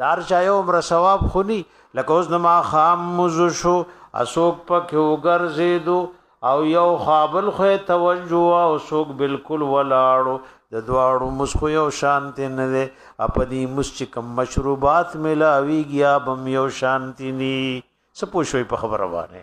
دار چا یو عمر ثواب خونی لکه اوس نما خام مزو شو اسوک پکې وګرځیدو او یو خابل خو توجه او سوک بالکل ولاړو د دواړو مسخو یو شانتی نه ده اپدی مسچ کم مشروبات ملاوی گیا بم یو شانتی نی سپوشوي په خبره باندې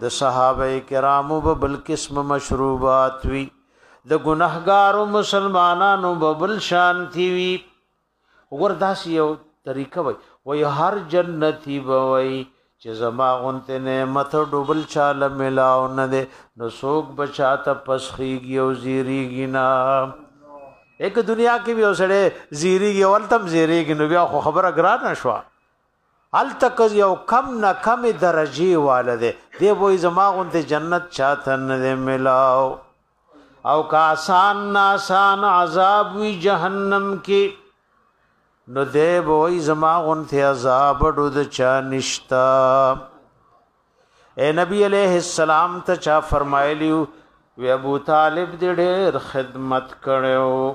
د صحابه کرامو به بل قسم مشروبات وی د ګناهګارو مسلمانانو به بل شانتی وی وګور داس یو طریقه وای وای هر جنتی به وای چې زما غونته نعمت ډوبل چاله ملاو نه ده نو سوق بچاته پسخیږي او زیریږي نه یک دنیا کې به وسړې زیریږي ولتم زیریږي نو بیا خو خبره ګرانه شوه هلته که یو کم نه کمې درجې واله دی دی به وایي زما غوندې جنت چاته نه دی ملاو او که آسان ناسان عذاب وي جهنم کې نو دی به وایي زما غوندې عذاب ډو د چا نشته اے نبی علیہ السلام ته چا فرمایلیو وی ابو طالب دې ډېر خدمت کړو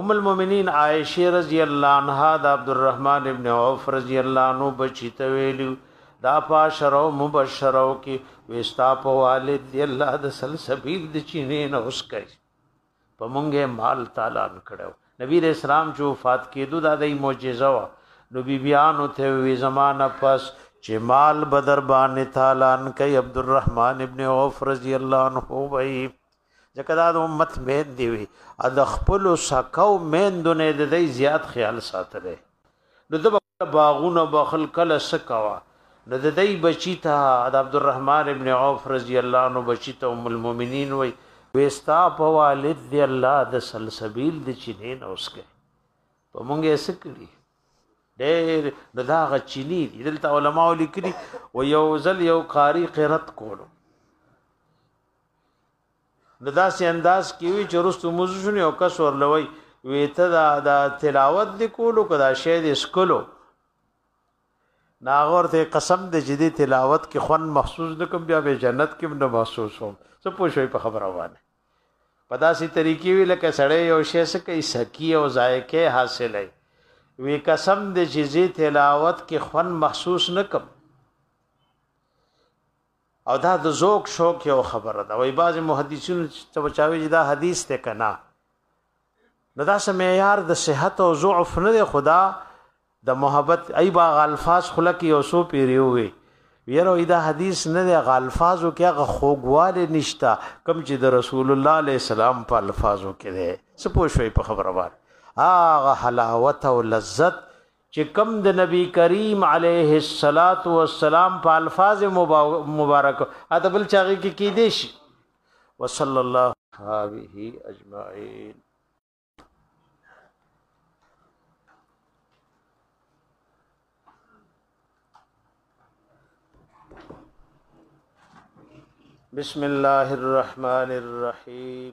ام المؤمنین عائشه رضی الله عنها د عبدالرحمن ابن عوف رضی الله عنه بچی ته ویلو دا پاشرو مبشرو کې وستا په والد دی الله د سلسبیل د چینې نه اوس کوي په مونږه مال تعالی کړو نبی رسول الله چې وفات کېدو دا د معجزه وا نو بی بیانو ته وی زمانہ پس چې مال بدر باندې تعالی کوي عبدالرحمن ابن عوف رضی الله عنه وی ځکه دا د امت مین دی وي ا د خپل سکو مین دونه د دې زیات خیال ساتره نو د باغونه بخل کله سکوا نو د دې بچی ته د عبدالرحمن ابن عوف رضی الله عنه بچی ته ام المؤمنین وای وستا په والد دی الله د سلسبیل د چینه نوسکه په مونږه سکړي ډېر نو دا غ چینی دي دلته علما لیکلي و یو ځل یو قاری قرت کولو نو دا سي انداز کې وی چې رستو موز شنو او کس ورلوي وی ته دا, دا تلاوت دی کولو کدا شی دی سکلو ناغور ته قسم دی چې دی تلاوت کې خون محسوس نکم بیا به جنت کې نه محسوس وم څه پوښوي په خبره وانه په داسې طریقې وی لکه سړی یو شی سکه سکی او ذایقه حاصلې وی قسم دی چې زی تلاوت کې خون محسوس نکم او دا د ذوق شوق یو خبره ده وای بعضی محدثین ته بچاوي چې دا حدیث ته کنا نو دا سم معیار د صحت او ضعف نه ده خدا د محبت ای با غلفاظ خلق یو سو پیریو وی یره دا حدیث نه ده غلفاظو کې هغه خوګواله نشتا کم چې د رسول الله علیه السلام په الفاظو کې ده سپوږ شوي په خبره وار هغه حلاوت او لذت چې کوم د نبی کریم علیه الصلاۃ والسلام په الفاظ مبارک ادبل چاغي کې کې دي شي وصلی الله حاوی اجمعین بسم الله الرحمن الرحیم